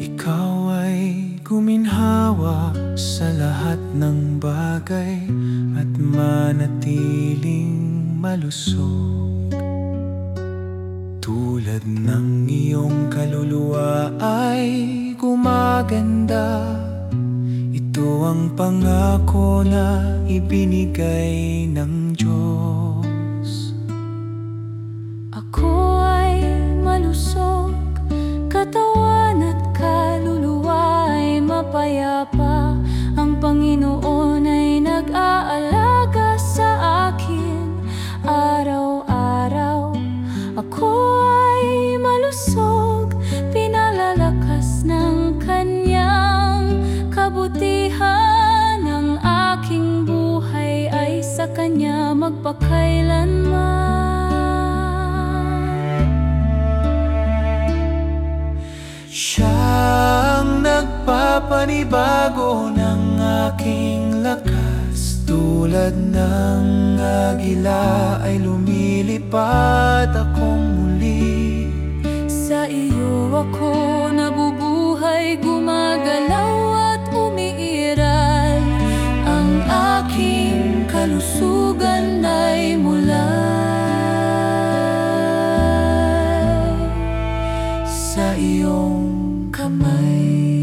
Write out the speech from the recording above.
Ikaw ay guminhawa sa lahat ng bagay At manatiling malusog. Tulad ng iyong kaluluwa ay gumaganda. Ito ang pangako na ibinigay ng Diyos katawan at kaluluwa ay mapayapa. Ang Panginoon ay nag-aalaga sa akin araw-araw. Ako ay malusog, pinalalakas ng kanyang kabutihan. Ang aking buhay ay sa kanya magpakailanman. Siyang nagpapanibago ng aking lakas. Tulad ng agila ay lumilipad akong muli. Sa iyo ako nabubuhay, gumagalaw Sa iyong kamay